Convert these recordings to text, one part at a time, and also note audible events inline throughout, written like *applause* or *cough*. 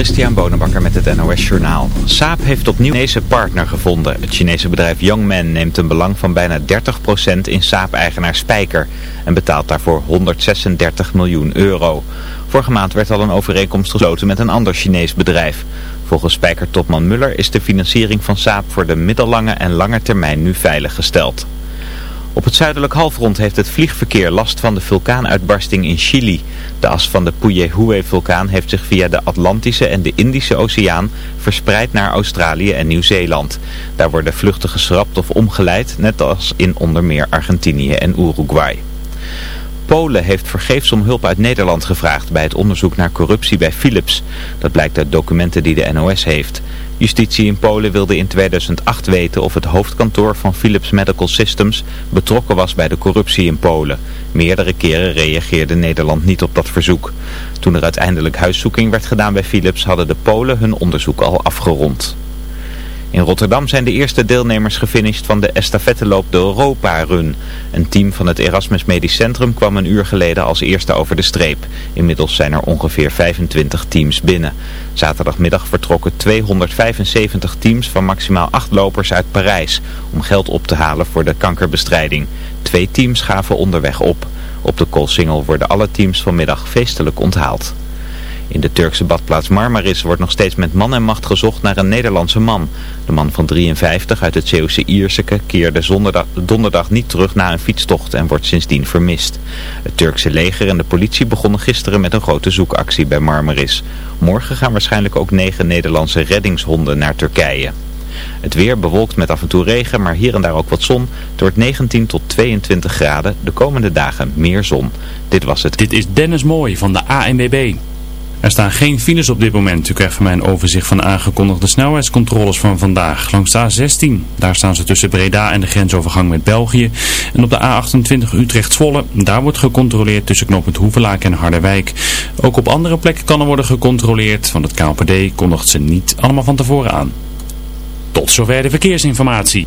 Christian Bonenbakker met het NOS Journaal. Saab heeft opnieuw een Chinese partner gevonden. Het Chinese bedrijf Youngman neemt een belang van bijna 30% in Saab-eigenaar Spijker en betaalt daarvoor 136 miljoen euro. Vorige maand werd al een overeenkomst gesloten met een ander Chinees bedrijf. Volgens Spijker-topman Muller is de financiering van Saab voor de middellange en lange termijn nu veiliggesteld. Op het zuidelijk halfrond heeft het vliegverkeer last van de vulkaanuitbarsting in Chili. De as van de Puyehue-vulkaan heeft zich via de Atlantische en de Indische Oceaan verspreid naar Australië en Nieuw-Zeeland. Daar worden vluchten geschrapt of omgeleid, net als in onder meer Argentinië en Uruguay. Polen heeft vergeefs om hulp uit Nederland gevraagd bij het onderzoek naar corruptie bij Philips. Dat blijkt uit documenten die de NOS heeft. Justitie in Polen wilde in 2008 weten of het hoofdkantoor van Philips Medical Systems betrokken was bij de corruptie in Polen. Meerdere keren reageerde Nederland niet op dat verzoek. Toen er uiteindelijk huiszoeking werd gedaan bij Philips hadden de Polen hun onderzoek al afgerond. In Rotterdam zijn de eerste deelnemers gefinished van de estafetteloop de Europa Run. Een team van het Erasmus Medisch Centrum kwam een uur geleden als eerste over de streep. Inmiddels zijn er ongeveer 25 teams binnen. Zaterdagmiddag vertrokken 275 teams van maximaal 8 lopers uit Parijs om geld op te halen voor de kankerbestrijding. Twee teams gaven onderweg op. Op de Koolsingel worden alle teams vanmiddag feestelijk onthaald. In de Turkse badplaats Marmaris wordt nog steeds met man en macht gezocht naar een Nederlandse man. De man van 53 uit het Zeeuwse Ierseke keerde donderdag niet terug na een fietstocht en wordt sindsdien vermist. Het Turkse leger en de politie begonnen gisteren met een grote zoekactie bij Marmaris. Morgen gaan waarschijnlijk ook negen Nederlandse reddingshonden naar Turkije. Het weer bewolkt met af en toe regen, maar hier en daar ook wat zon. Het wordt 19 tot 22 graden. De komende dagen meer zon. Dit was het. Dit is Dennis Mooij van de ANWB. Er staan geen files op dit moment. U krijgt van mij een overzicht van de aangekondigde snelheidscontroles van vandaag. Langs de A16, daar staan ze tussen Breda en de grensovergang met België. En op de A28 Utrecht-Zwolle, daar wordt gecontroleerd tussen knooppunt Hoevelaak en Harderwijk. Ook op andere plekken kan er worden gecontroleerd, want het KLPD kondigt ze niet allemaal van tevoren aan. Tot zover de verkeersinformatie.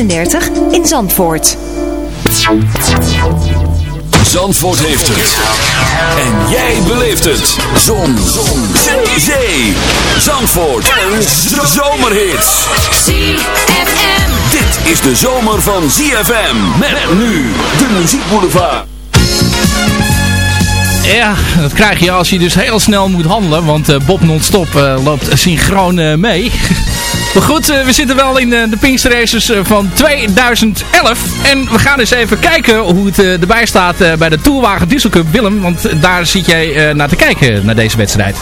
in Zandvoort. Zandvoort heeft het. En jij beleeft het. Zon. Zon. Zee. Zandvoort. En zomerhits. ZFM. Dit is de zomer van ZFM. Met nu de muziekboulevard. Ja, dat krijg je als je dus heel snel moet handelen. Want uh, Bob Non-Stop uh, loopt synchroon uh, mee. *laughs* maar goed, we zitten wel in de Pinkster Races van 2011. En we gaan eens even kijken hoe het erbij staat bij de Tourwagen Diesel Cup. Willem, want daar zit jij naar te kijken, naar deze wedstrijd.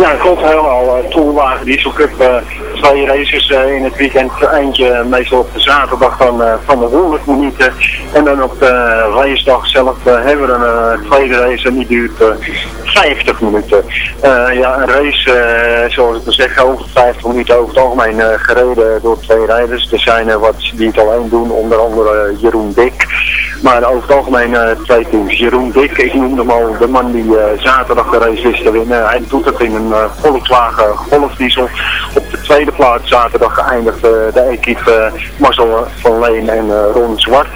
Ja, klopt helemaal. Tourwagen Diesel Cup twee races uh, in het weekend. Eentje meestal op de zaterdag van, uh, van de 100 minuten. En dan op de racedag zelf hebben we een tweede race en die duurt 50 minuten. ja, een race, zoals ik al zeg, over 50 minuten over het algemeen gereden door twee rijders. Er zijn wat die het alleen doen, onder andere Jeroen Dik. Maar over het algemeen twee teams. Jeroen Dik, ik noemde hem al de man die zaterdag de race wist te winnen. Hij doet het in een Volkswagen Golfdiesel op de tweede plaats zaterdag geëindigd de equipe Marcel van Leen en Ron Zwart.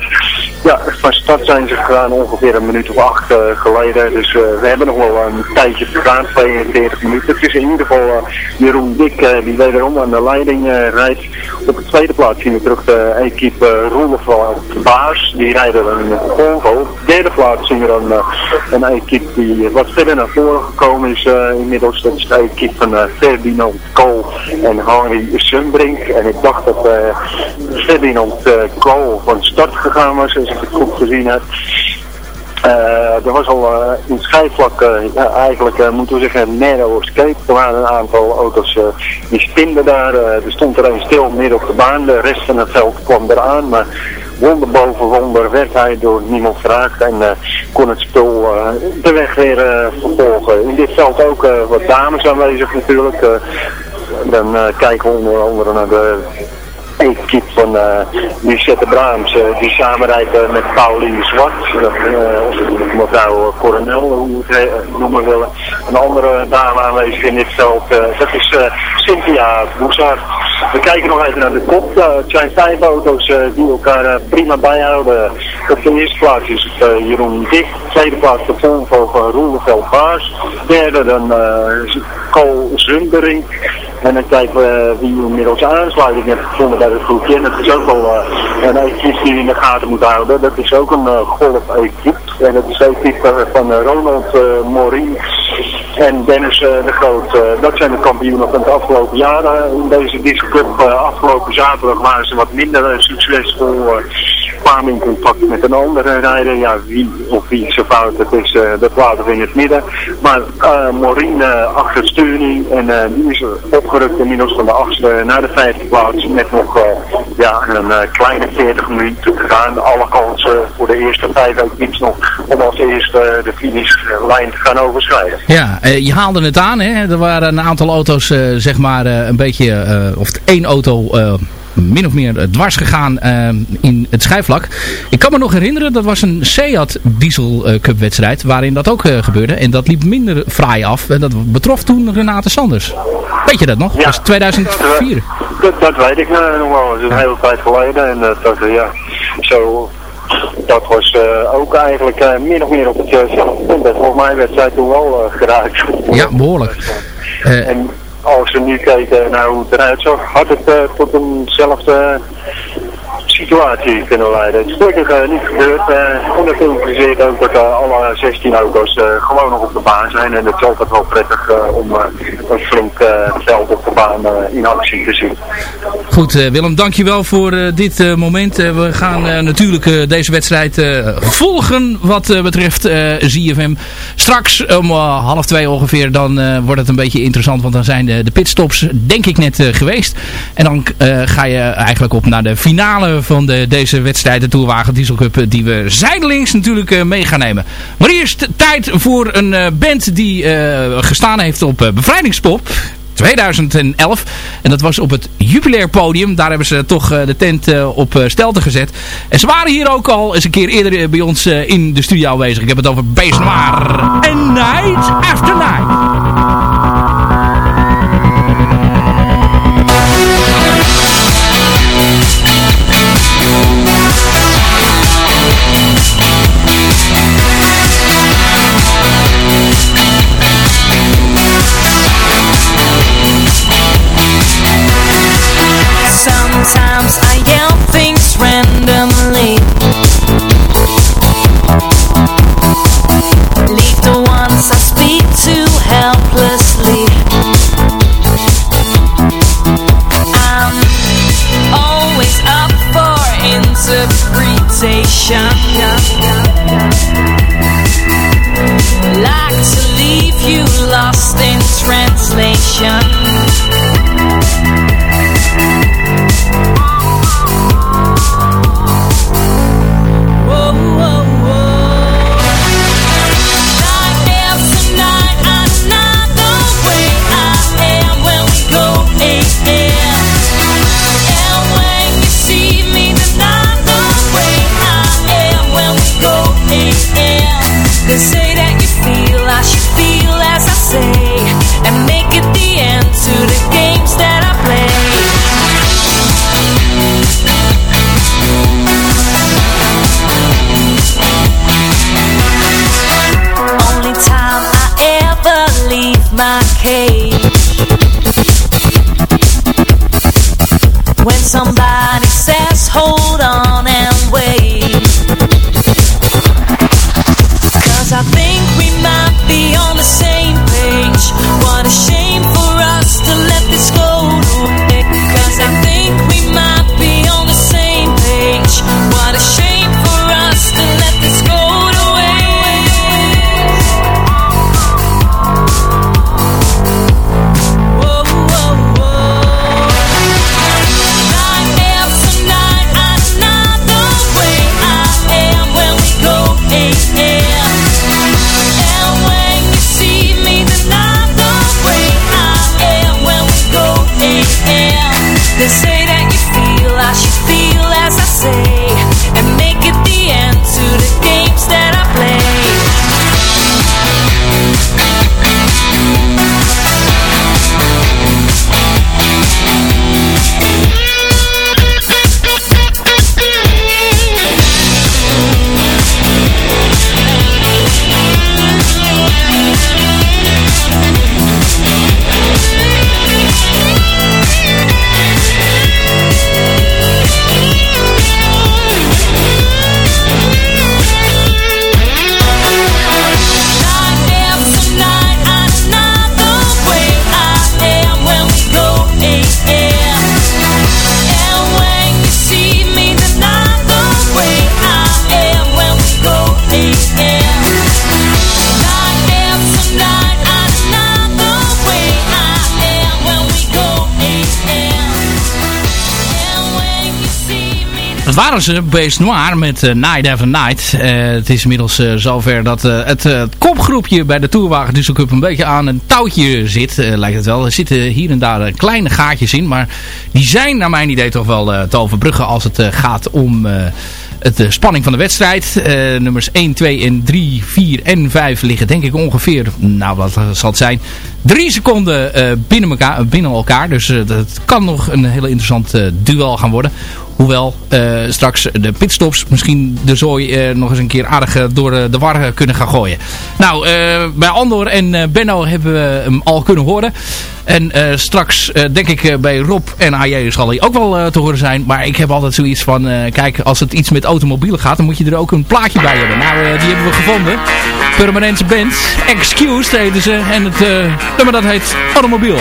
Ja, van start zijn ze gegaan ongeveer een minuut of acht geleden. Dus we hebben nog wel een tijdje gegaan, 42 minuten. Het is in ieder geval Jeroen Dik die wederom aan de leiding rijdt. Op de tweede plaats zien we terug de equipe Roelof Baars. Die rijden een Volvo. Op de derde plaats zien we dan een equipe die wat verder naar voren gekomen is inmiddels. Dat is de equipe van Ferdinand Kool en Henry Sunbrink. En ik dacht dat Ferdinand Kool van start gegaan was, ik het goed gezien heb. Uh, er was al uh, in schijfvlak, ja, eigenlijk moeten we zeggen, narrow escape. Er waren een aantal auto's die spinden daar. er stond er een stil midden op de baan. De rest van het veld kwam eraan. Maar wonder boven wonder werd hij door niemand geraakt. En kon het spul de weg weer vervolgen. In dit veld ook wat dames aanwezig natuurlijk. dan kijken we onder andere naar de equipe van uh, Lucette Braams, uh, die samenrijdt met Pauline Zwart, uh, of mevrouw Coronel, hoe we het noemen willen. Een andere dame aanwezig in dit veld, dat is Cynthia Boezard. We kijken nog even naar de kop. het zijn vijf auto's die elkaar prima bijhouden. Op de eerste plaats is Jeroen Dik, tweede plaats de Volvo van Roeleveld Baars, derde dan Cole Zundering. En dan kijken we wie inmiddels aansluiting heeft gevonden bij het groepje. En dat is ook wel uh, een equipe die in de gaten moet houden. Dat is ook een uh, golf-equipe. En dat is de equipe van Ronald Morin en Dennis de Groot. dat zijn de kampioenen van het afgelopen jaar in deze Disc Cup. afgelopen zaterdag waren ze wat minder succesvol kwamen in contact met een andere rijder. Ja, wie of wie zo fout het is, uh, dat laten we in het midden. Maar uh, Maureen uh, achter sturing en die is opgerukt inmiddels van de achtste naar de vijfde plaats. Met nog ja, een kleine 40 minuten te gaan. Alle kansen voor de eerste vijf equips nog om als eerste de finishlijn te gaan overschrijden. Ja, je haalde het aan. Hè? Er waren een aantal auto's zeg maar een beetje, of één auto min of meer dwars gegaan uh, in het schijfvlak. Ik kan me nog herinneren, dat was een Seat Diesel uh, Cup wedstrijd waarin dat ook gebeurde. En dat liep minder fraai af. En dat betrof toen Renate Sanders. Weet je dat nog? Dat was 2004. Dat, dat, weet ik nog wel. Dat is een hele tijd geleden. En dat, ja, zo dat was uh, ook eigenlijk uh, min of meer op hetzelfde punt. Volgens mij werd zij toen wel geraakt. Ja, behoorlijk. en als we nu kijken naar hoe het eruit zag, had het uh, tot eenzelfde situatie kunnen leiden. Het is gelukkig uh, niet gebeurd. En dat impliceert ook dat uh, alle 16 auto's gewoon nog op de baan zijn. En het is altijd wel prettig om een flink veld op de baan in actie te zien. Goed Willem, dankjewel voor dit moment. we gaan natuurlijk deze wedstrijd volgen wat betreft ZFM. Straks om half twee ongeveer, dan wordt het een beetje interessant. Want dan zijn de, de pitstops denk ik net geweest. En dan ga je eigenlijk op naar de finale van de, deze wedstrijd, de Tourwagen Diesel Cup, eh, die we zijdelings natuurlijk uh, mee gaan nemen. Maar eerst tijd voor een uh, band die gestaan heeft op Bevrijdingspop. 2011. En dat was op het jubilair podium. Daar hebben ze toch de tent op stelte gezet. En ze waren hier ook al eens een keer eerder bij ons in de studio aanwezig. Ik heb het over Beest Noir. And Night After Night. Sometimes I yell things random. Dat waren ze, Beest Noir met eh, Night After Night. Eh, het is inmiddels eh, zover dat het eh, kopgroepje bij de Tourwagen Diesel Cup een beetje aan een touwtje zit, lijkt het wel. Er zitten hier en daar kleine gaatjes in, maar die zijn naar mijn idee toch wel te overbruggen als het gaat om... het, de spanning van de wedstrijd. Nummers 1, 2 en 3, 4 en 5 liggen denk ik ongeveer, nou wat zal het zijn, drie seconden binnen, elkaar, binnen elkaar. Dus dat kan nog een hele interessant duel gaan worden. Hoewel eh, straks de pitstops misschien de zooi eh, nog eens een keer aardig eh, door de war kunnen gaan gooien. Nou, bij Andor en Benno hebben we hem al kunnen horen. En straks denk ik bij Rob en AJ zal hij ook wel te horen zijn. Maar ik heb altijd zoiets van, kijk, als het iets met automobielen gaat, dan moet je er ook een plaatje bij hebben. Nou, die hebben we gevonden. Permanente band. Excused heten ze. En het nummer dat heet Automobiel.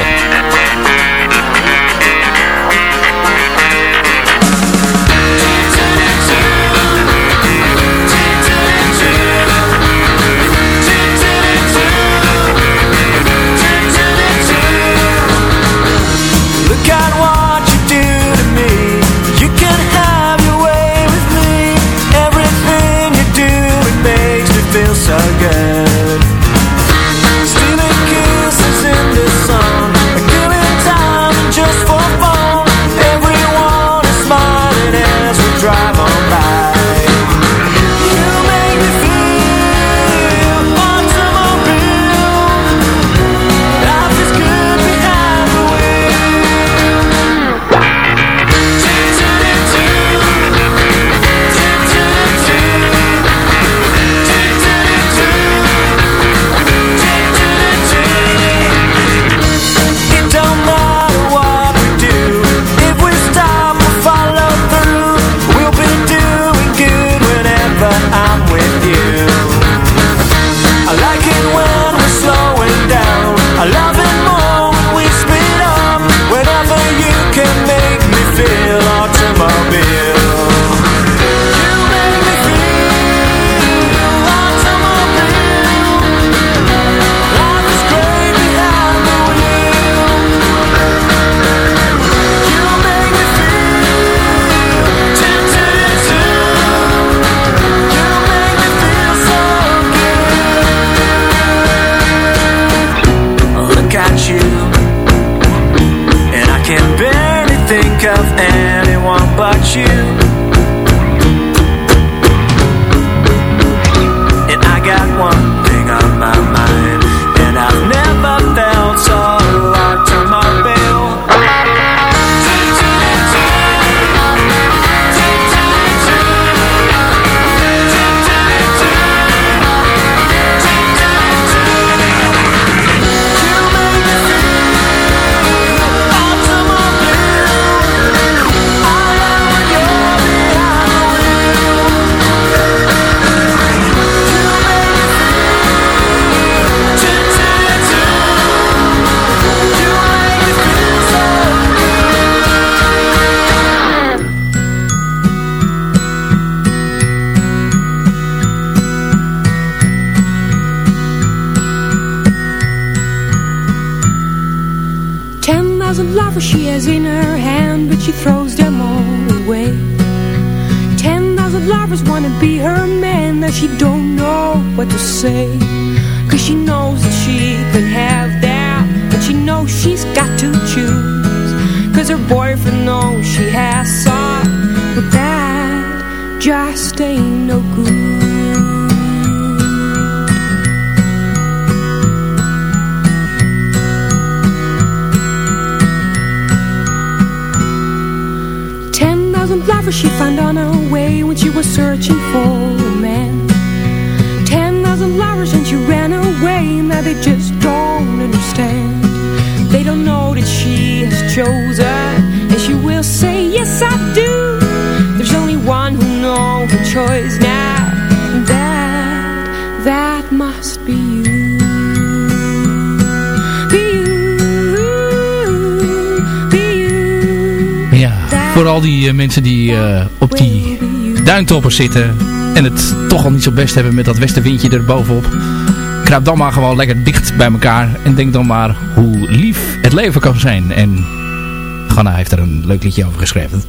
Al die eh, mensen die eh, op die duintoppen zitten en het toch al niet zo best hebben met dat westenwindje er bovenop. Kruip dan maar gewoon lekker dicht bij elkaar en denk dan maar hoe lief het leven kan zijn. En Ganna heeft er een leuk liedje over geschreven.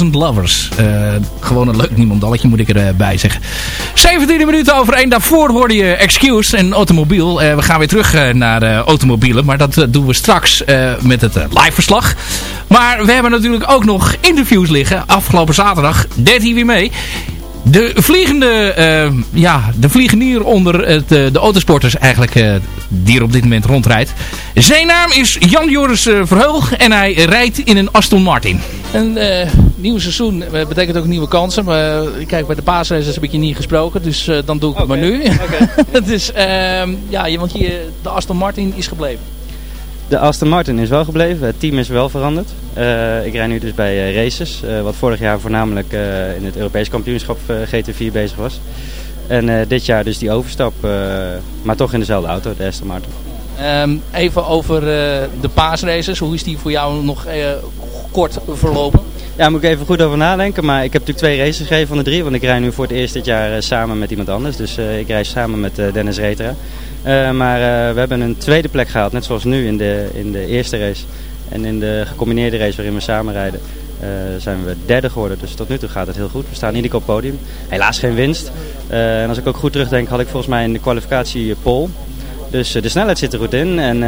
10.000 Lovers. Eh, gewoon een leuk niemandalletje moet ik erbij zeggen. 17 minuten over één. Daarvoor hoorde je Excuse en Automobiel. Eh, we gaan weer terug eh, naar automobielen. Maar dat doen we straks met het live verslag. Maar we hebben natuurlijk ook nog interviews liggen. Afgelopen zaterdag deed hij weer mee. De vliegende, eh, ja, de vliegenier onder het, eh, de autosporters eigenlijk, eh, die er op dit moment rondrijdt. Zijn naam is Jan Joris Verheul en hij rijdt in een Aston Martin. Een eh, nieuw seizoen betekent ook nieuwe kansen. Maar kijk, bij de paasraces heb ik je niet gesproken, dus eh, dan doe ik het maar nu. *laughs* dus ehm, ja, je- want je, de Aston Martin is gebleven. De Aston Martin is wel gebleven, het team is wel veranderd. Eh, ik rijd nu dus bij eh, Races, eh, wat vorig jaar voornamelijk in het Europees kampioenschap eh, GT4 bezig was. En dit jaar dus die overstap, maar toch in dezelfde auto, de Aston Martin. Ehm, even over de paasraces. Hoe is die voor jou nog kort verlopen? Ja, moet ik even goed over nadenken, maar ik heb natuurlijk twee races gegeven van de drie. Want ik rijd nu voor het eerst dit jaar samen met iemand anders. Dus ik rijd samen met Dennis Retera. Eh, maar eh, we hebben een tweede plek gehaald, net zoals nu in de, in de eerste race. En in de gecombineerde race waarin we samen rijden, eh, zijn we derde geworden. Dus tot nu toe gaat het heel goed. We staan ieder keer op podium. Helaas geen winst. En als ik ook goed terugdenk, had ik volgens mij in de kwalificatie pole. Dus de snelheid zit er goed in en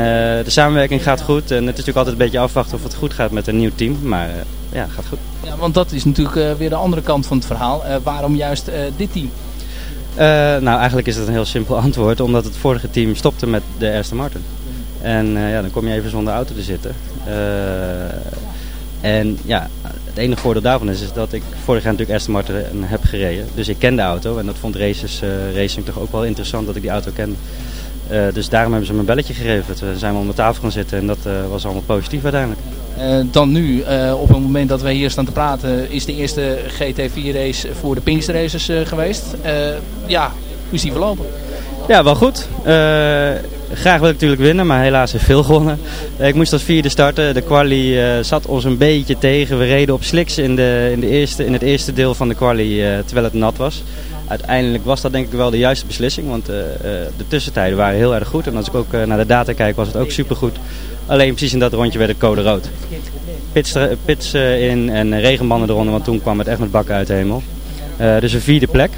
de samenwerking gaat goed. En het is natuurlijk altijd een beetje afwachten of het goed gaat met een nieuw team. Maar ja, gaat goed. Ja, want dat is natuurlijk weer de andere kant van het verhaal. Waarom juist dit team? Eh, nou, eigenlijk is dat een heel simpel *laughs* antwoord. Omdat het vorige team stopte met de Aston Martin. En eh, ja, dan kom je even zonder auto te zitten. Eh, en ja, het enige voordeel daarvan is, dat ik vorig jaar natuurlijk Aston Martin heb gereden. Dus ik ken de auto en dat vond races, racing toch ook wel interessant dat ik die auto kende. Eh, dus daarom hebben ze me een belletje gegeven. Toen zijn we om de tafel gaan zitten en dat eh, was allemaal positief uiteindelijk. Eh, dan nu, eh, op het moment dat wij hier staan te praten, is de eerste GT4 race voor de Pinkster-races eh, geweest. Eh, ja, hoe is die verlopen? Ja, wel goed. Eh, graag wil ik natuurlijk winnen, maar helaas heeft veel gewonnen. Eh, ik moest als vierde starten. De quali eh, zat ons een beetje tegen. We reden op slicks in, de, in, de eerste, in het eerste deel van de quali, eh, terwijl het nat was. Uiteindelijk was dat denk ik wel de juiste beslissing, want eh, eh, de tussentijden waren heel erg goed. En als ik ook eh, naar de data kijk, was het ook supergoed. Alleen precies in dat rondje werd het code rood. Pits, in en regenbanden eronder, want toen kwam het echt met bakken uit de hemel. Dus een vierde plek.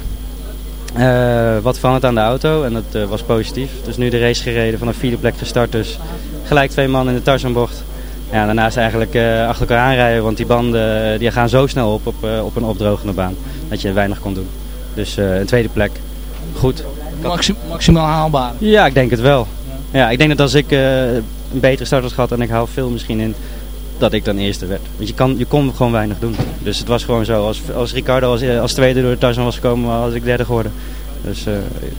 Eh, wat veranderd aan de auto en dat was positief. Dus nu de race gereden, van een vierde plek gestart dus. Gelijk twee man in de Tarzanbocht. Ja, daarnaast eigenlijk achter elkaar aanrijden, want die banden die gaan zo snel op op, op een opdrogende baan. Dat je weinig kon doen. Dus eh, een tweede plek, goed. Maxi- maximaal haalbaar. Ja, ik denk het wel. Ja, ik denk dat als ik eh, een betere start had gehad en ik hou veel misschien in, dat ik dan eerste werd. Want je, kan, je kon gewoon weinig doen. Dus het was gewoon zo. Als, als Ricardo als, als tweede door de Tarzan was gekomen, was ik derde geworden. Dus eh,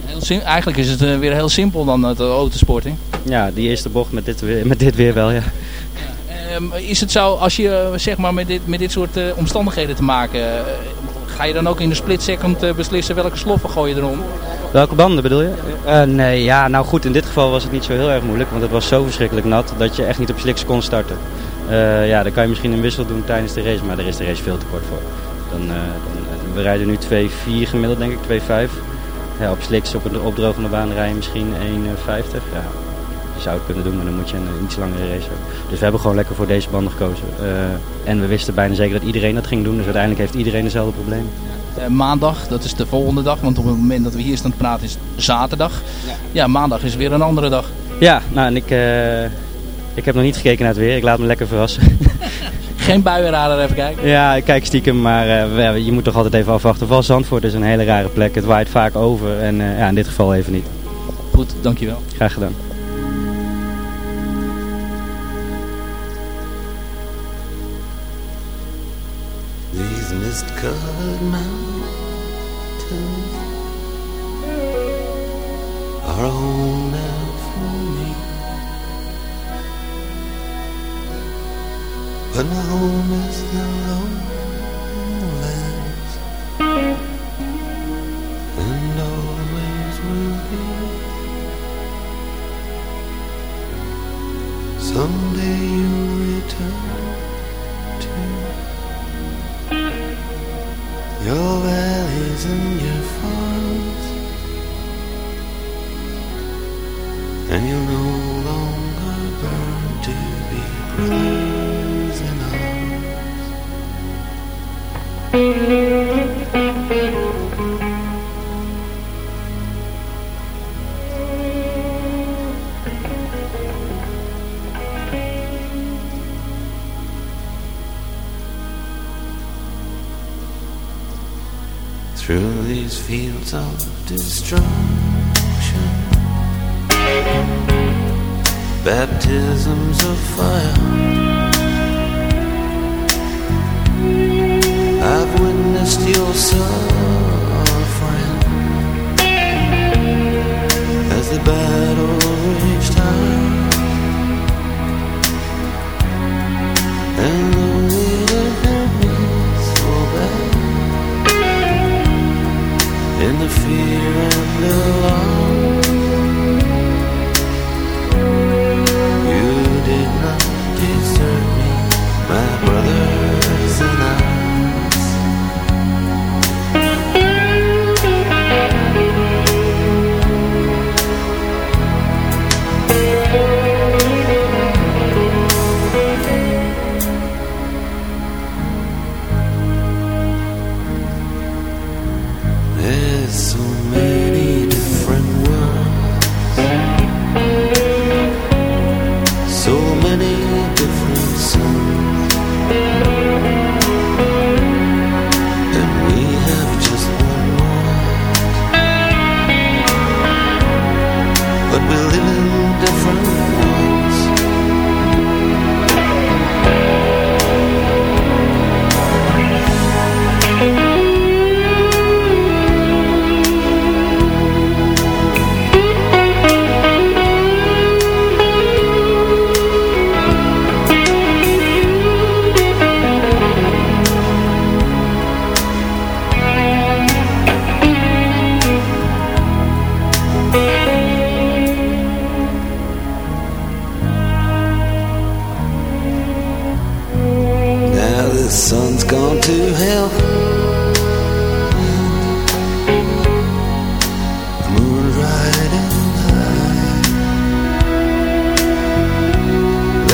Heel eigenlijk is het eh, weer heel simpel dan het autosporting. ja, die eerste bocht met dit weer, met dit weer wel, ja. Ehm, is het zo, als je eh, zeg maar met dit, met dit soort eh, omstandigheden te maken, eh, ga je dan ook in de split second eh, beslissen welke sloffen gooi je erom? Welke banden bedoel je? Eh, nee, ja, nou goed, in dit geval was het niet zo heel erg moeilijk, want het was zo verschrikkelijk nat dat je echt niet op slicks kon starten. Eh, ja, dan kan je misschien een wissel doen tijdens de race, maar daar is de race veel te kort voor. Dan, dan, we rijden nu 2-4 gemiddeld, denk ik, 2-5. Ja, op slicks op een opdrogende baan rij je misschien 1,50. Ja. Je zou het kunnen doen, maar dan moet je een iets langere race hebben. Dus we hebben gewoon lekker voor deze banden gekozen. Eh, en we wisten bijna zeker dat iedereen dat ging doen. Dus uiteindelijk heeft iedereen dezelfde probleem. Eh, maandag, dat is de volgende dag. Want op het moment dat we hier staan te praten is zaterdag. Ja, maandag is weer een andere dag. Ja, nou en ik, eh, ik heb nog niet gekeken naar het weer. Ik laat me lekker verrassen. *laughs* Geen buienradar even kijken. ja, ik kijk stiekem, maar je moet toch altijd even afwachten. Vooral Zandvoort is een hele rare plek. Het waait vaak over en ja, in dit geval even niet. Goed, dankjewel. Graag gedaan. Mist-covered mountains are a home now for me. But my home is the lowlands, and always will be. Someday you'll return your valleys and your farms, and you'll no longer burn to be brothers in arms. self-destruction. Baptisms of fire.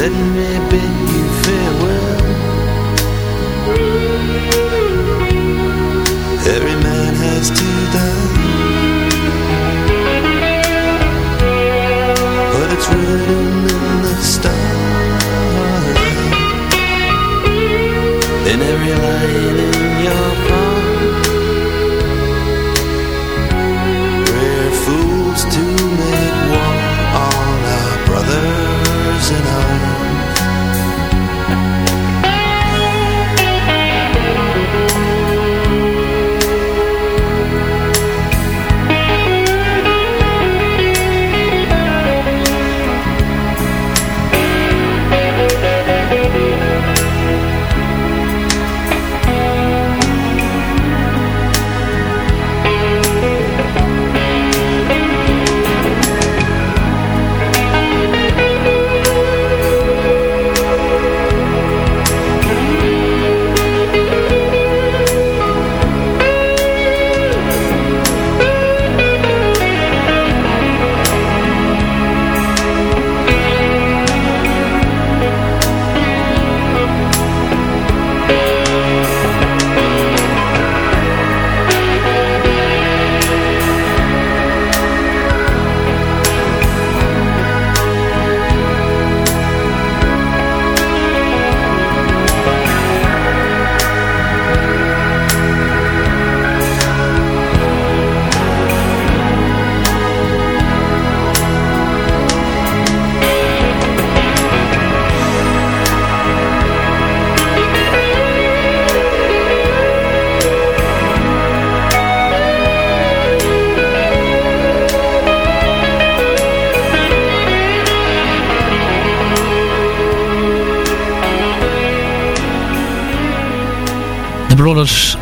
Let me bid you farewell. Every man has to die. But it's written in the stars in every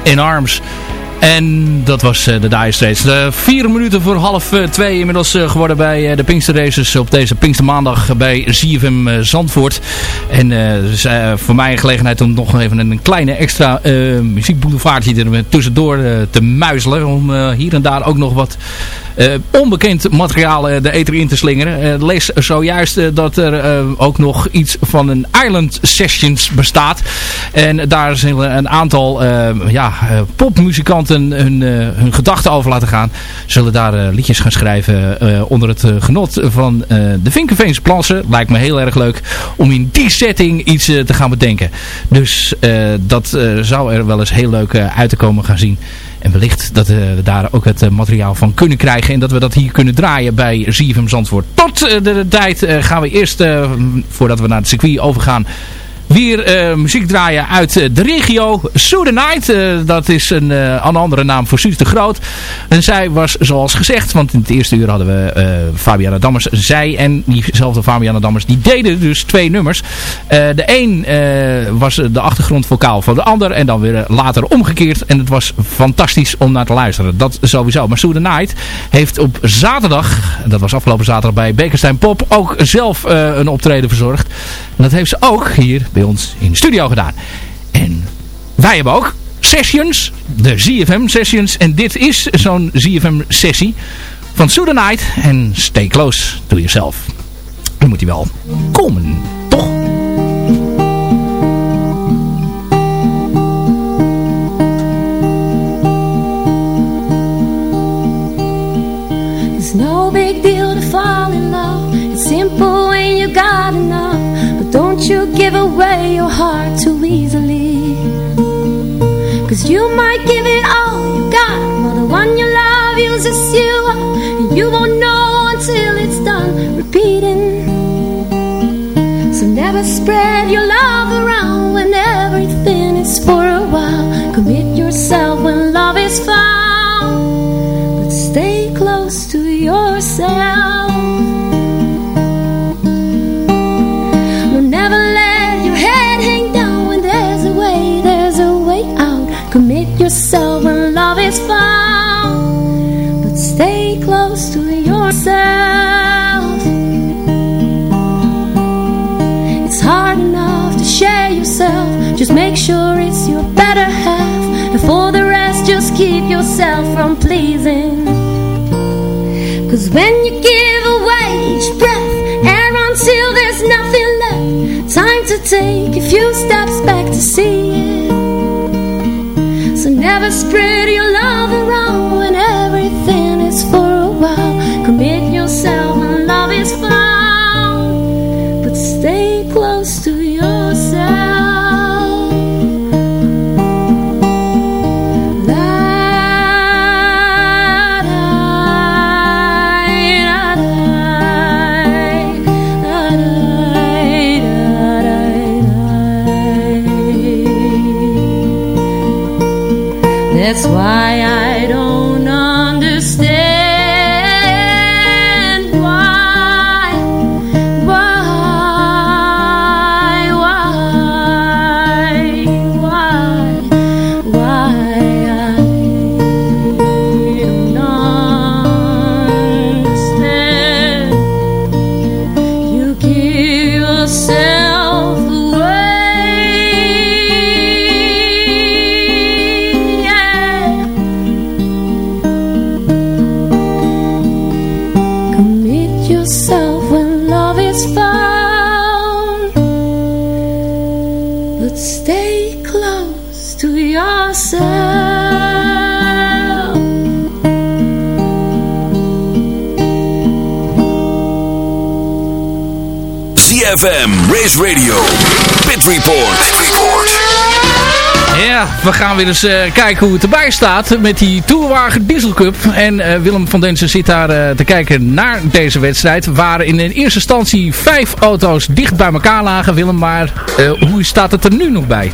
In Arms. En dat was eh, de Dire Straits. De vier minuten voor half eh, twee inmiddels eh, geworden bij de Pinkster Races op deze Pinkstermaandag bij ZFM Zandvoort. En voor mij een gelegenheid om nog even een kleine extra muziekboulevardje er tussendoor te muizelen. Om hier en daar ook nog wat onbekend materiaal de eter in te slingeren. lees zojuist dat er ook nog iets van een Island Sessions bestaat. En daar zullen een aantal ja, popmuzikanten hun, hun gedachten over laten gaan. Zullen daar liedjes gaan schrijven onder het genot van de Vinkenveens plassen. Lijkt me heel erg leuk om in die setting iets te gaan bedenken. Dus dat zou er wel eens heel leuk uit te komen gaan zien. En wellicht dat we daar ook het materiaal van kunnen krijgen. En dat we dat hier kunnen draaien bij ZFM Zandvoort. Tot de, de, tijd gaan we eerst, voordat we naar het circuit overgaan weer uh, muziek draaien uit uh, de regio. Sue Night, uh, dat is een, een, andere naam voor Suus de Groot. En zij was zoals gezegd, want in het eerste uur hadden we Fabiana Dammers. Zij en diezelfde Fabiana Dammers, die deden dus twee nummers. de een was de achtergrondvokaal van de ander en dan weer later omgekeerd. En het was fantastisch om naar te luisteren. Dat sowieso. Maar Sue Night heeft op zaterdag, dat was afgelopen zaterdag bij Bekenstein Pop, ook zelf een optreden verzorgd. Dat heeft ze ook hier bij ons in de studio gedaan. En wij hebben ook sessions, de ZFM sessions. En dit is zo'n ZFM sessie van Sue Night en Stay Close to Yourself. Dan moet hij wel komen, toch? It's no big deal to fall in love. It's simple when you got enough. You give away your heart too easily? Cause you might give it all you got While the one you love uses you. And you won't know until it's done repeating. So never spread your love around When everything is for a while. Commit yourself when love is found. But stay close to yourself Just make sure it's your better half. And for the rest just keep yourself from pleasing. Cause when you give away each breath And until there's nothing left Time to take a few steps back to see it. So never spread your love around when everything is for a while. Commit yourself That's why I Race Radio, Pit Report. Pit Report. Ja, we gaan weer eens eh, kijken hoe het erbij staat met die Tourwagen Diesel Cup. En eh, Willem van Densen zit daar eh, te kijken naar deze wedstrijd. Waar in eerste instantie vijf auto's dicht bij elkaar lagen, Willem. Maar hoe staat het er nu nog bij?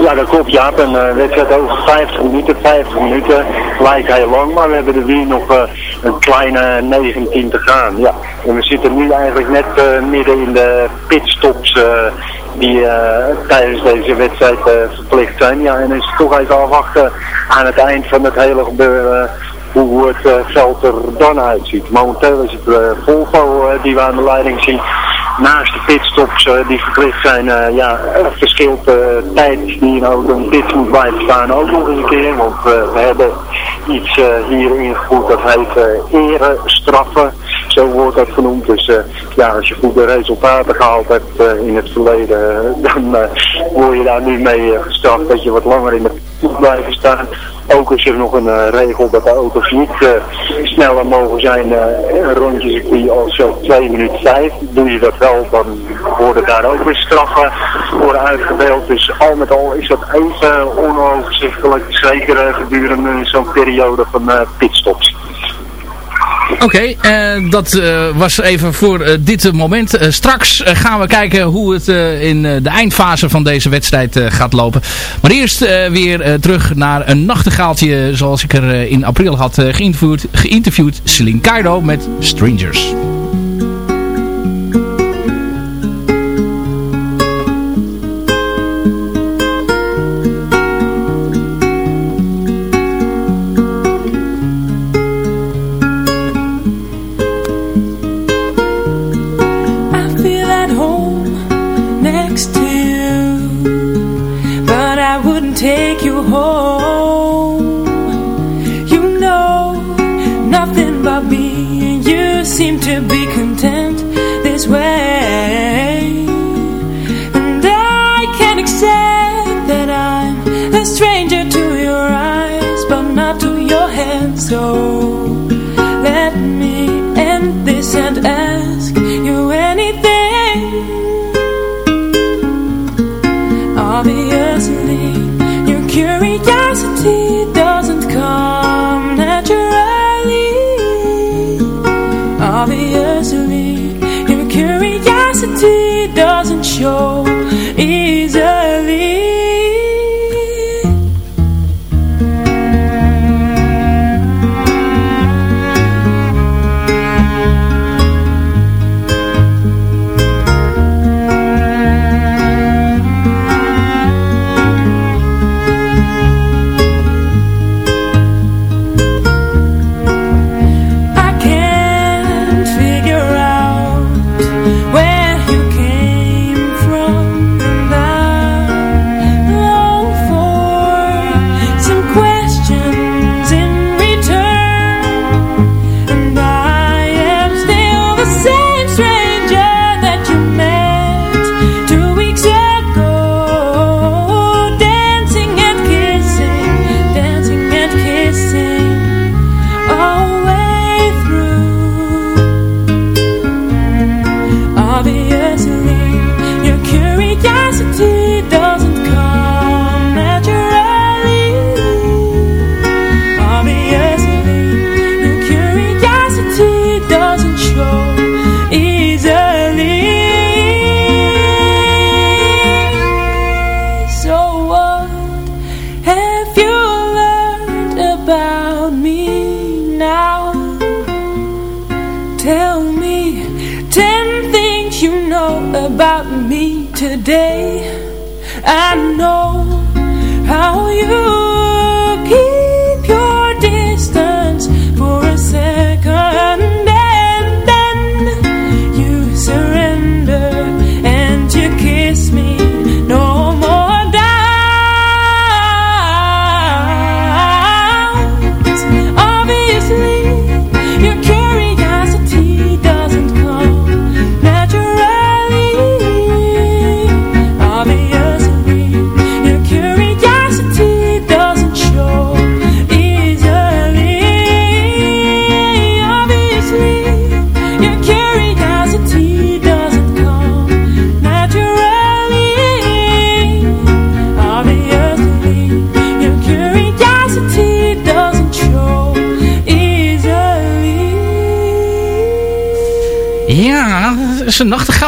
Ja, dat klopt Jaap. Een eh, wedstrijd over 50 minuten. 50 minuten lijkt heel lang, maar we hebben er nu nog eh, een kleine 19 te gaan. Ja. En we zitten nu eigenlijk net eh, midden in de pitstops die eh, tijdens deze wedstrijd eh, verplicht zijn. Ja, en is het toch even afwachten aan het eind van het hele gebeuren hoe het eh, veld er dan uitziet. Momenteel is het eh, Volvo eh, die we aan de leiding zien. Naast de pitstops eh, die verplicht zijn, eh, ja, er verschilt de tijd die een auto in pit moet blijven staan ook nog eens een keer. Want eh, we hebben iets eh, hier ingevoerd dat heet uh, erestraffen. Zo wordt dat genoemd. Dus eh, ja, als je goede resultaten gehaald hebt eh, in het verleden, eh, dan eh, word je daar nu mee eh, gestraft dat je wat langer in de moet blijven staan. Ook is er nog een eh, regel dat de auto's niet eh, sneller mogen zijn uh, een rondjescircuit als zo 2 minuten 5. Doe je dat wel, dan worden daar ook weer straffen worden uitgedeeld. Dus al met al is dat even onoverzichtelijk, zeker eh, gedurende zo'n periode van eh, pitstops. Oké, eh, dat eh, was even voor eh, dit moment. Straks gaan we kijken hoe het in de eindfase van deze wedstrijd gaat lopen. Maar eerst weer terug naar een nachtegaaltje zoals ik er in april had geïnterviewd. Geïnterviewd Celine Cairo met Strangers.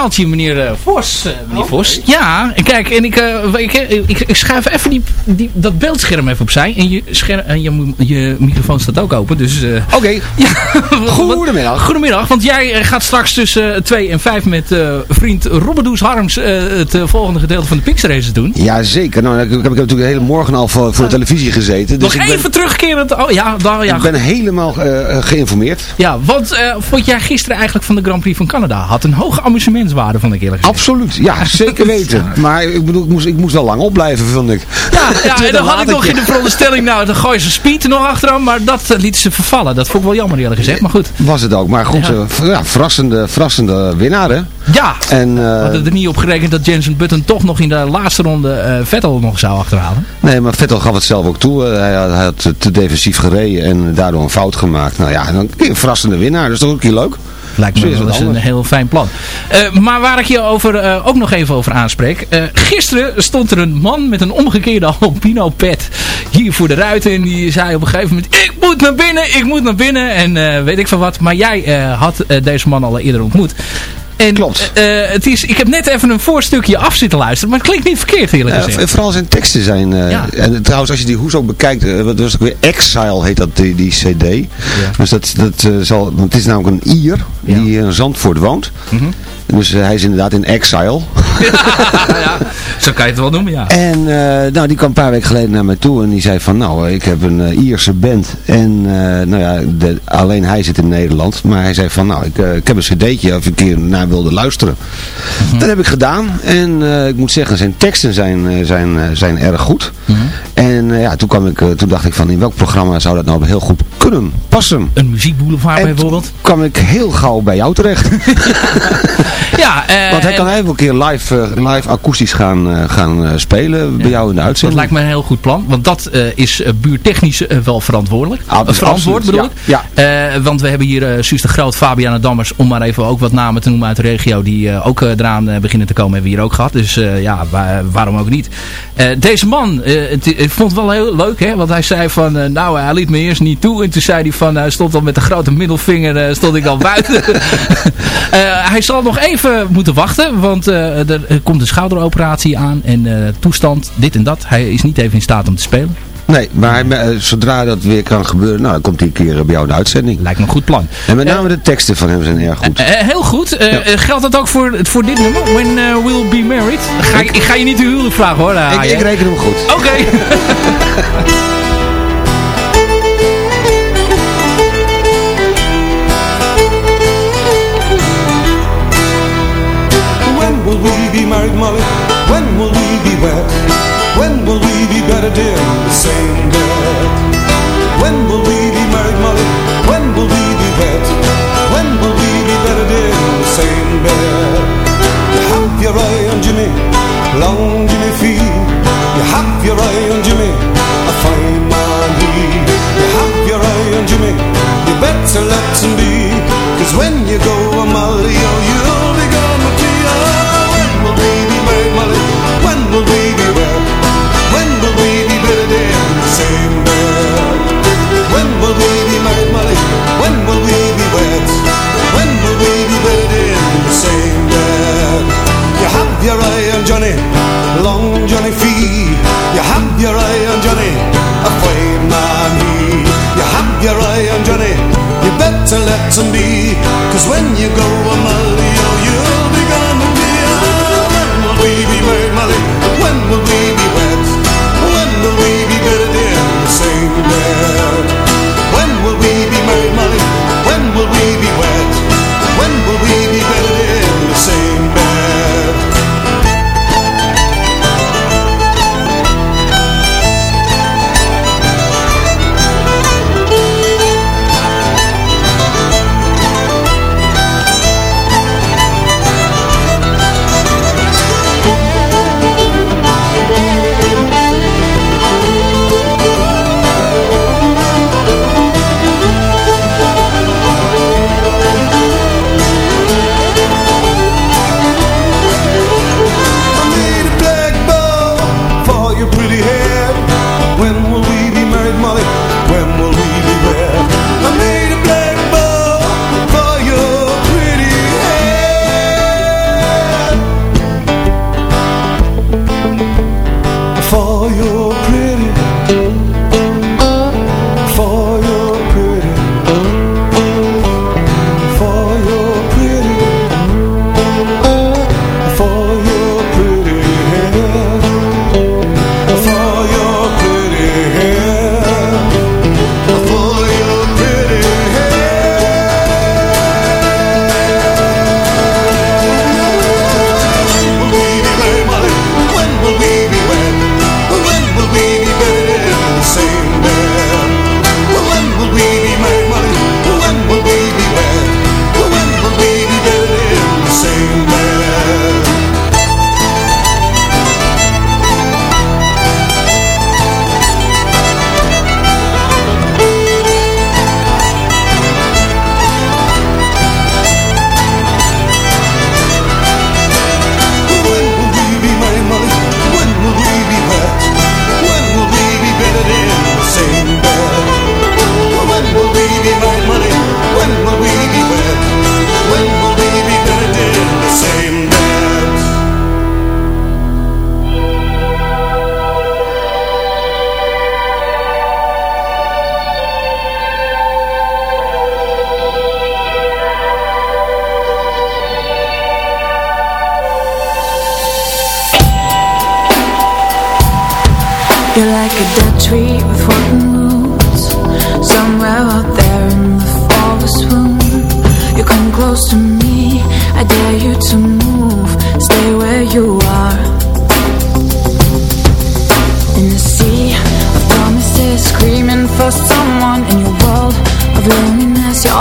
Meneer eh, Vos. eh, meneer Vos. Ja, kijk, en ik, eh, ik, ik, ik schuif even die, die, dat beeldscherm even opzij. En je, scherm, en je, je microfoon staat ook open, dus... Oké, *laughs* ja, goedemiddag. Goedemiddag, want jij gaat straks tussen 2 en 5 met eh, vriend Robbedoes Harms het volgende gedeelte van de Pix Races doen. Ja, zeker. Nou, ik, heb, ik heb natuurlijk de hele morgen al voor, voor de televisie gezeten. Dus Nog ik ben, even terugkerend. Oh ja, daar, ja. ik ben helemaal geïnformeerd. Ja, want eh, vond jij gisteren eigenlijk van de Grand Prix van Canada? Had een hoge amusementswaarde, vond ik eerlijk gezegd. Absoluut, ja, *laughs* zeker weten. Maar ik bedoel, ik moest, ik moest wel lang opblijven, vond ik. Ja, *laughs* ja en dan had ik nog in de veronderstelling, nou, dan gooien ze speed nog achteraan, maar dat eh, lieten ze vervallen. Dat vond ik wel jammer eerlijk gezegd, maar goed. Was het ook. Maar goed, Ja. eh, ja, verrassende, verrassende winnaar, hè? Ja, En, we eh, hadden er niet op gerekend dat Jensen Button toch nog in de laatste ronde eh, Vettel nog zou achterhalen. nee, maar Vettel gaf het zelf ook toe. Hij had, hij had te defensief gereden en daardoor een fout gemaakt. Nou ja, en dan een verrassende winnaar. Dat is toch ook keer leuk? Lijkt me wel een heel fijn plan. Eh, maar waar ik je over, eh, ook nog even over aanspreek. eh, gisteren stond er een man met een omgekeerde *laughs* albino pet hier voor de ruiten. En die zei op een gegeven moment, ik moet naar binnen, ik moet naar binnen. En weet ik van wat. Maar jij had deze man al eerder ontmoet. En, Klopt. eh, het is, ik heb net even een voorstukje af zitten luisteren. Maar het klinkt niet verkeerd eerlijk gezegd. vooral zijn teksten zijn... eh, Ja. En trouwens, als je die hoes ook bekijkt... eh, wat was ook weer Exile heet dat, die, die cd. Dus dat, dat eh, zal... Want het is namelijk een Ier die in Zandvoort woont. Mhm. Dus eh, hij is inderdaad in exile. *laughs* ja, zo kan je het wel noemen, ja. En eh, nou, die kwam een paar weken geleden naar mij toe en die zei van nou, eh, ik heb een eh, Ierse band en eh, nou ja, de, alleen hij zit in Nederland. Maar hij zei van nou, ik, eh, ik heb een cd'tje of een keer naar wilde luisteren. Dat heb ik gedaan en eh, ik moet zeggen, zijn teksten zijn, eh, zijn, eh, zijn erg goed. En eh, ja, toen, kwam ik, toen dacht ik van in welk programma zou dat nou heel goed kunnen passen. Een muziekboulevard En bijvoorbeeld. toen kwam ik heel gauw bij jou terecht. *laughs* Ja, Want hij kan en- even een keer live, live akoestisch gaan, gaan spelen bij jou in de Dat uitzending. lijkt me een heel goed plan. Want dat is buurtechnisch wel verantwoordelijk. Ah, verantwoord absoluut, bedoel ik. ja, Eh, want we hebben hier Suus de Groot, Fabiana Dammers. Om maar even ook wat namen te noemen uit de regio. Die eh, ook eh, eraan eh, beginnen te komen. Hebben we hier ook gehad. Dus ja, wa- waarom ook niet. Deze man, ik vond het wel heel leuk. Hè? Want hij zei van, nou hij liet me eerst niet toe. En toen zei hij van, hij stond al met de grote middelvinger stond ik al *laughs* buiten. Hij zal nog even moeten wachten. Want er, komt een schouderoperatie aan. En toestand, dit en dat. Hij is niet even in staat om te spelen. Nee, maar hij, eh, zodra dat weer kan gebeuren, nou, dan komt hij een keer eh, bij jou in de uitzending. Lijkt me een goed plan. En met name de teksten van hem zijn erg goed. Eh, eh, heel goed. Eh, eh, geldt dat ook voor, voor dit nummer? When eh, We'll Be Married? Ga ik, ik ga je niet de huwelijk vragen hoor. eh, ik, Aje. ik reken hem goed. Oké. *laughs* we be better, dear, in the same bed? When will we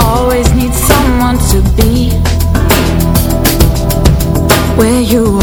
always need someone to be Where you are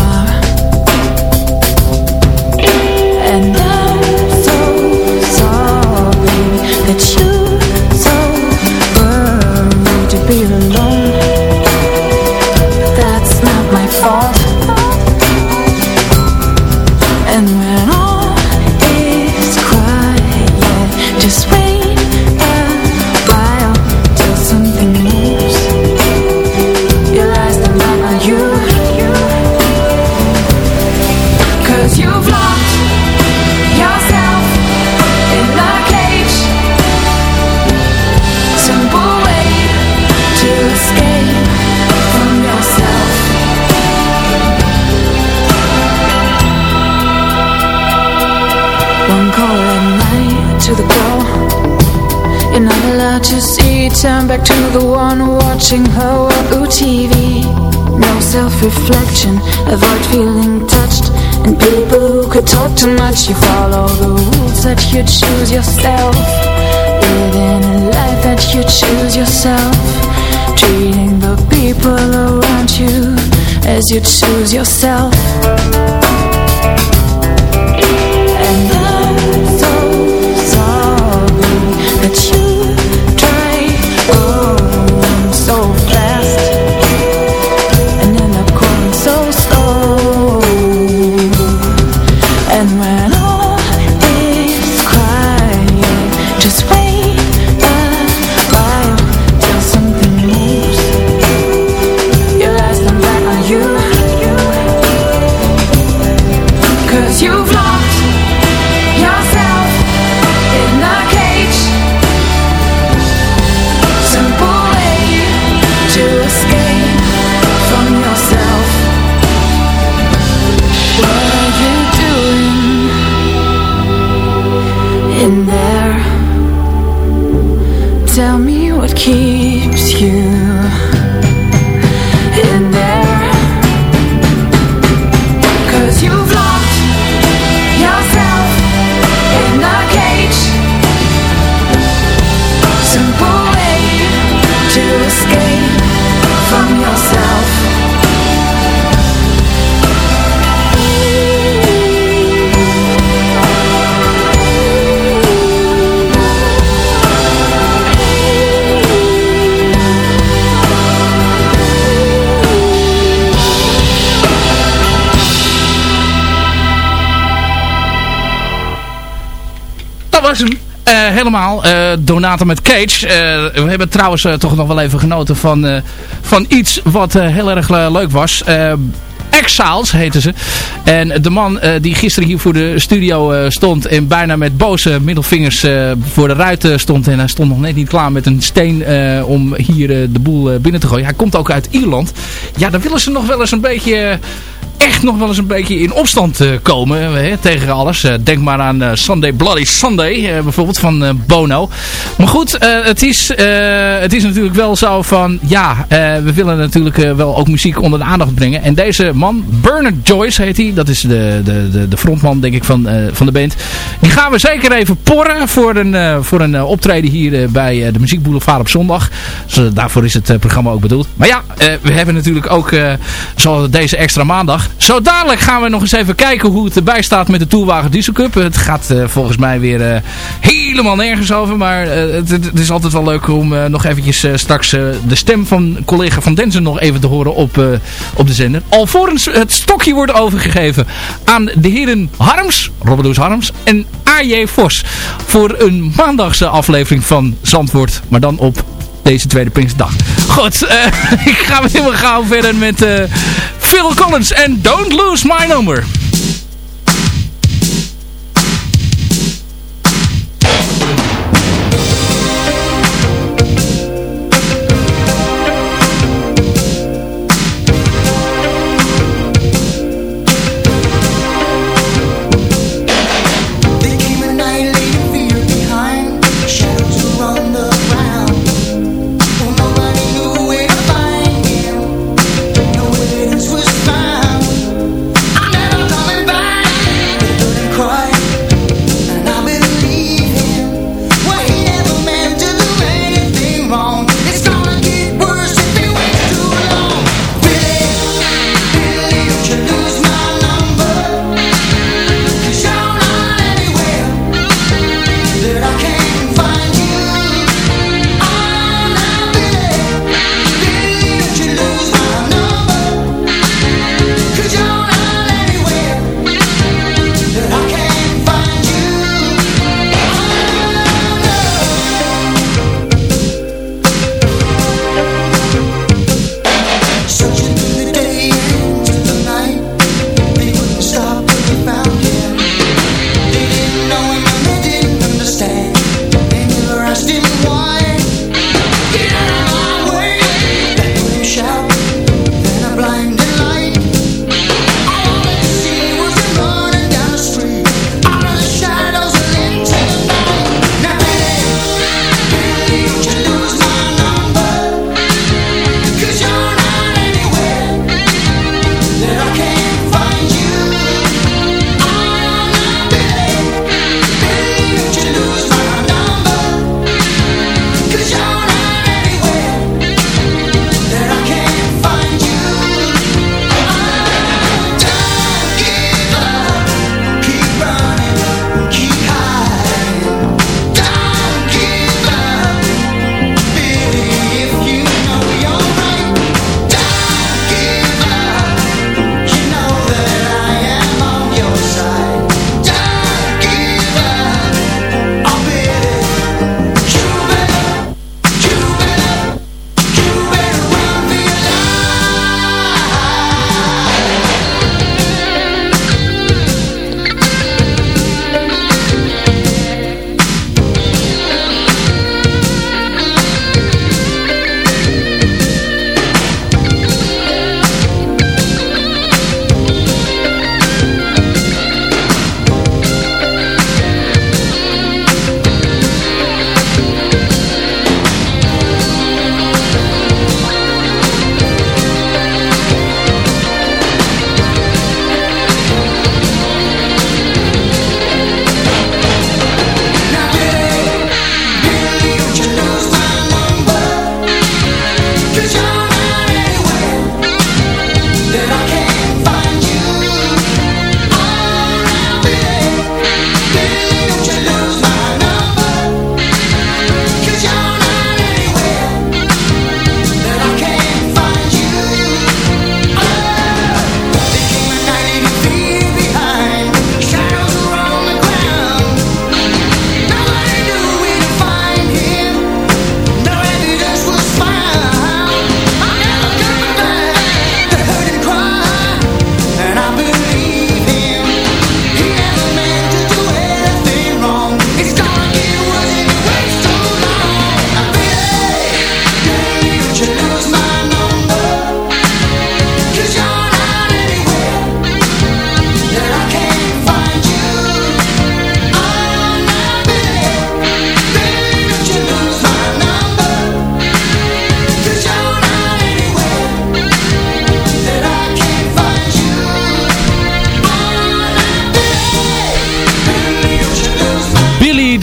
back to the one watching her Wahoo TV No self-reflection Avoid feeling touched And people who could talk too much. You follow the rules that you choose yourself. Living a life that you choose yourself. Treating the people around you As you choose yourself Cause you've locked Eh, helemaal. eh Donaten met Cage. Eh, we hebben trouwens toch nog wel even genoten van, van iets wat heel erg leuk was. Exiles heten ze. En de man die gisteren hier voor de studio stond en bijna met boze middelvingers voor de ruit stond. En hij stond nog net niet klaar met een steen om hier de boel binnen te gooien. Hij komt ook uit Ierland. Ja, daar willen ze nog wel eens een beetje... echt nog wel eens een beetje in opstand eh, komen hè, tegen alles. Eh, denk maar aan eh, Sunday Bloody Sunday bijvoorbeeld van Bono. Maar goed, het, is, het is natuurlijk wel zo van ja, we willen natuurlijk wel ook muziek onder de aandacht brengen. En deze man, Bernard Joyce heet hij, dat is de, de, de, frontman denk ik van, van de band. Die gaan we zeker even porren voor een, voor een optreden hier bij de Muziek Boulevard op zondag. Dus, daarvoor is het programma ook bedoeld. Maar ja, we hebben natuurlijk ook eh, zo deze extra Zo dadelijk gaan we nog eens even kijken hoe het erbij staat met de Tourwagen Diesel Cup. Het gaat eh, volgens mij weer eh, helemaal nergens over. Maar eh, het, is altijd wel leuk om nog eventjes straks de stem van collega Van Denzen nog even te horen op, op de zender. Alvorens het stokje wordt overgegeven aan de heren Harms, Robert Harms en A.J. Vos. Voor een maandagse aflevering van Zandvoort. Maar dan op deze tweede Pinksterdag. Goed, *laughs* ik ga weer helemaal gauw verder met Phil Collins en Don't Lose My Number.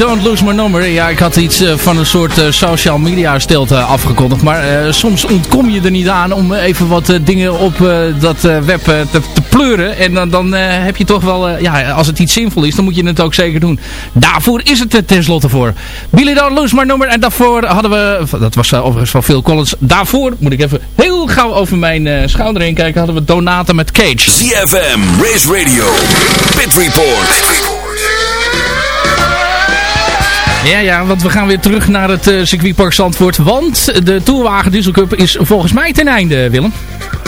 Don't Lose My Number. Ja, ik had iets eh, van een soort eh, social media stilte afgekondigd. Maar eh, soms ontkom je er niet aan om even wat dingen op dat web te, te pleuren. En dan, dan heb je toch wel, ja, als het iets zinvol is, dan moet je het ook zeker doen. Daarvoor is het er tenslotte voor. Billy, Don't Lose My Number. En daarvoor hadden we, dat was overigens van Phil Collins. Daarvoor, moet ik even heel gauw over mijn schouder heen kijken, hadden we Donata met Cage. ZFM, Race Radio, Pit Report. Ja, ja, want we gaan weer terug naar het eh, circuitpark Zandvoort. Want de Tourwagen Diesel Cup is volgens mij ten einde, Willem.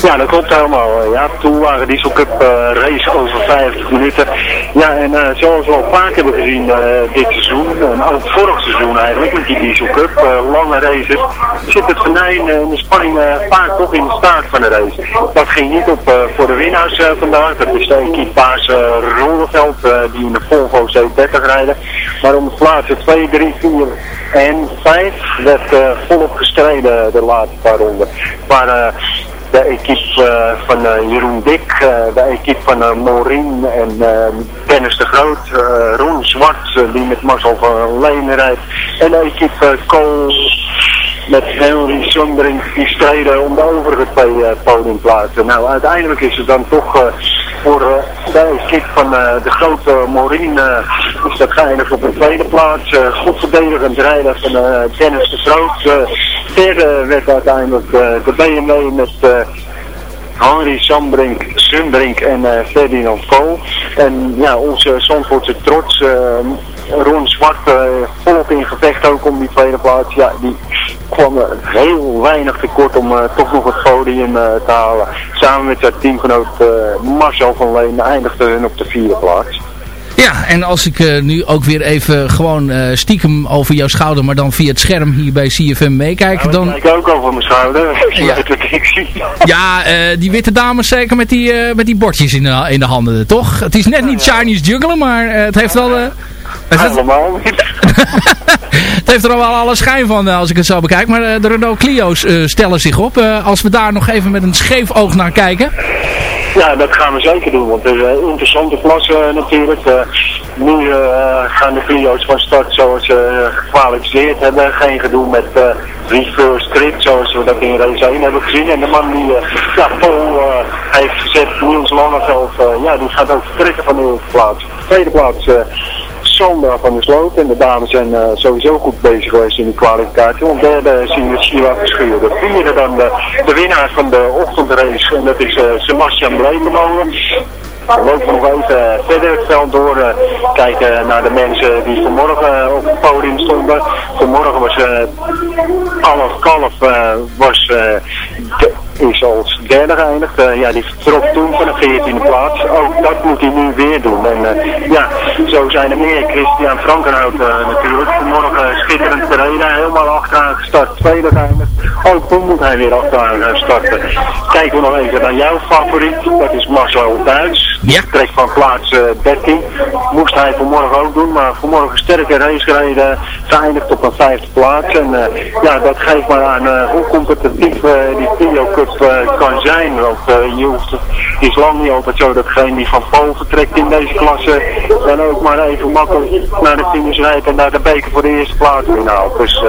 Ja, dat klopt helemaal. eh, Ja, toen waren Diesel Cup eh, race over 50 minuten. Ja, en zoals we al vaak hebben gezien dit seizoen, en ook vorig seizoen eigenlijk met die Diesel Cup, lange races, zit het venijn en de spanning vaak toch in de staart van de race. Dat ging niet op voor de winnaars vandaag. Dat is de equipage uh, Rolleveld die in de Volvo C30 rijden. Maar om de plaatsen 2, 3, 4 en 5 werd eh, volop gestreden de laatste paar ronden. Maar eh, de equipe van Jeroen Dik, de equipe van uh, Maureen en Dennis de Groot, Ron Zwart die met Marcel van Lenen rijdt en de equipe uh, Kool met Henry Sondering die strijden om de overige twee eh, podiumplaatsen. Nou, uiteindelijk is het dan toch eh, voor eh, de equipe van eh, de grote Maureen eh, is dat geëindigd op een tweede plaats. Eh, goed verdedigend rijden van eh, Dennis de Groot. Eh, derde werd uiteindelijk eh, de BMW met... eh, Henry Sambrink, Sumbrink en eh, Ferdinand Kool. En ja, onze Zandvoortse trots, eh, Ron Zwart, eh, volop in gevecht ook om die tweede plaats. Ja, die kwam heel weinig tekort om eh, toch nog het podium eh, te halen. Samen met zijn teamgenoot Marcel van Leen eindigde hun op de vierde plaats. Ja, en als ik nu ook weer even gewoon stiekem over jouw schouder, maar dan via het scherm hier bij CFM meekijk, dan... Ik ook over mijn schouder, *laughs* Ja. ik zie. Ja, die witte dames zeker met die, met die bordjes in de, in de handen, toch? Het is net niet Chinese juggelen, maar het heeft wel... het, heeft, Helemaal niet. *laughs* het heeft er al wel alle schijn van eh, als ik het zo bekijk. Maar eh, de Renault Clio's eh, stellen zich op. Als we daar nog even met een scheef oog naar kijken. Ja, dat gaan we zeker doen, want het is een interessante klasse natuurlijk. Nu gaan de Clio's van start zoals ze uh, gekwalificeerd hebben. Geen gedoe met reverse grip zoals we dat in race 1 hebben gezien. En de man die ja, Paul heeft gezet, Niels Langeveld, ja, die gaat ook vertrekken van de eerste plaats. Tweede plaats uh, Sandra van der Sloot. En de dames zijn uh, sowieso goed bezig geweest in die kwalificatie. Want derde zien we Sheila Verschuur. De vierde dan de, de winnaar van de ochtendrace. En dat is uh, Sebastian Blekemolen. We lopen nog even verder het veld door. Kijken naar de mensen die vanmorgen op het podium stonden. Vanmorgen was uh, Alf Kalf was, de, is als derde geëindigd. ja, die vertrok toen van de 14e plaats. Ook dat moet hij nu weer doen. En ja, zo zijn er meer. Christian Frankenhout natuurlijk. Vanmorgen schitterend gereden. Helemaal achteraan gestart. Tweede geëindigd. Ook toen moet hij weer achteraan gaan starten. Kijken we nog even naar jouw favoriet. Dat is Marcel Duits. Ja. Trek van plaats uh, 13. Moest hij vanmorgen ook doen, maar vanmorgen sterke race gereden. Geëindigd op een vijfde plaats. En ja, dat geeft maar aan hoe competitief die Pio Cup kan zijn. Want je hoeft, het is lang niet altijd zo dat degene die van Pool vertrekt in deze klasse dan ook maar even makkelijk naar de finish rijdt en naar de beker voor de eerste plaats inhaalt. Dus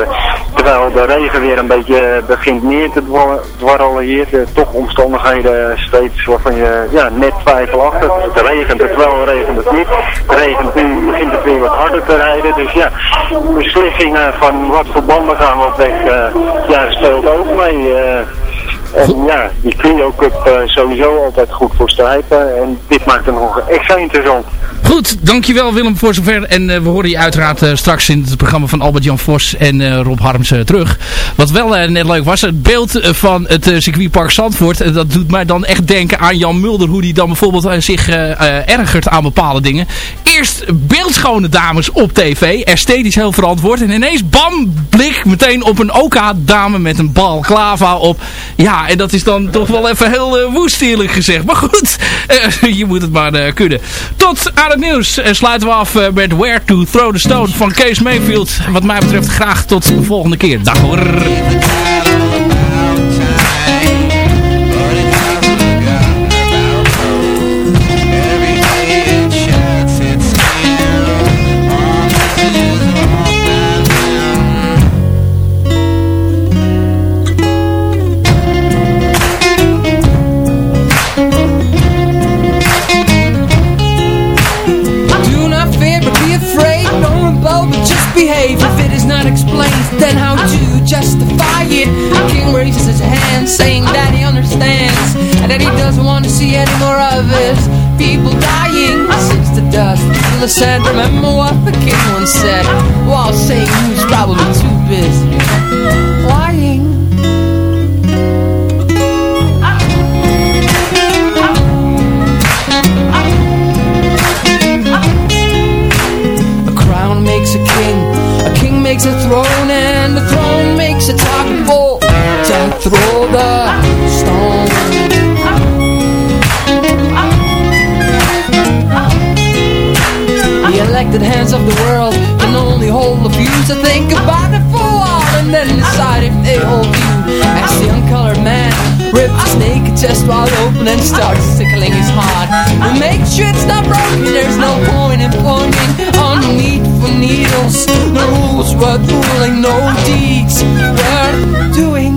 terwijl de regen weer een beetje begint neer te dwarrelen hier, toch omstandigheden steeds waarvan je ja, net twijfel achter. Het regent het wel, regent het niet. Het regent nu, begint het weer wat harder te rijden. Dus ja, beslissingen van wat voor banden gaan we op weg, uh, ja, speelt ook mee. Ja, die Clio Cup uh, sowieso altijd goed voor strijpen. En dit maakt het nog extra interessant. Goed, dankjewel Willem voor zover. En uh, we horen je uiteraard uh, straks in het programma van Albert-Jan Vos en Rob Harms terug. Wat wel net leuk was, het beeld van het circuitpark Zandvoort. dat doet mij dan echt denken aan Jan Mulder. Hoe die dan bijvoorbeeld zich ergert aan bepaalde dingen. Eerst beeldschone dames op tv. Esthetisch heel verantwoord. En ineens bam, blik meteen op een OK-dame met een balklava op. Ja, en dat is dan toch wel even heel woest eerlijk gezegd. Maar goed, *laughs* je moet het maar kunnen. Tot aan het nieuws en sluiten we af met Where to Throw the Stone van Kees Mayfield. Wat mij betreft graag tot de volgende keer. Dag hoor. Justify it? The king raises his hand, saying that he understands and that he doesn't want to see any more of his people dying. Sinks to dust, feel the sand. Remember what the king once said? While saying he was probably too busy lying. A crown makes a king, a king makes a throne, and the throne a target for throw the stone. The elected hands of the world can only hold a few to think about it for a while and then decide if they hold you. As the uncolored man rips his naked chest wide open and starts tickling his heart. To make sure it's not broken, there's no point in pointing on the need for needles. No rules worth ruling, no deeds worth doing.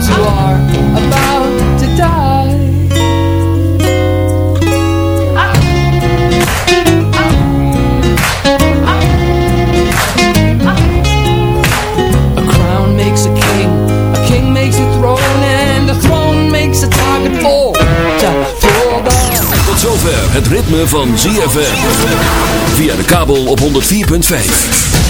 Ones are about to die. A crown makes a king, a king makes a throne, and a throne makes a target for the Tot zover het ritme van ZFM. Via de kabel op 104.5.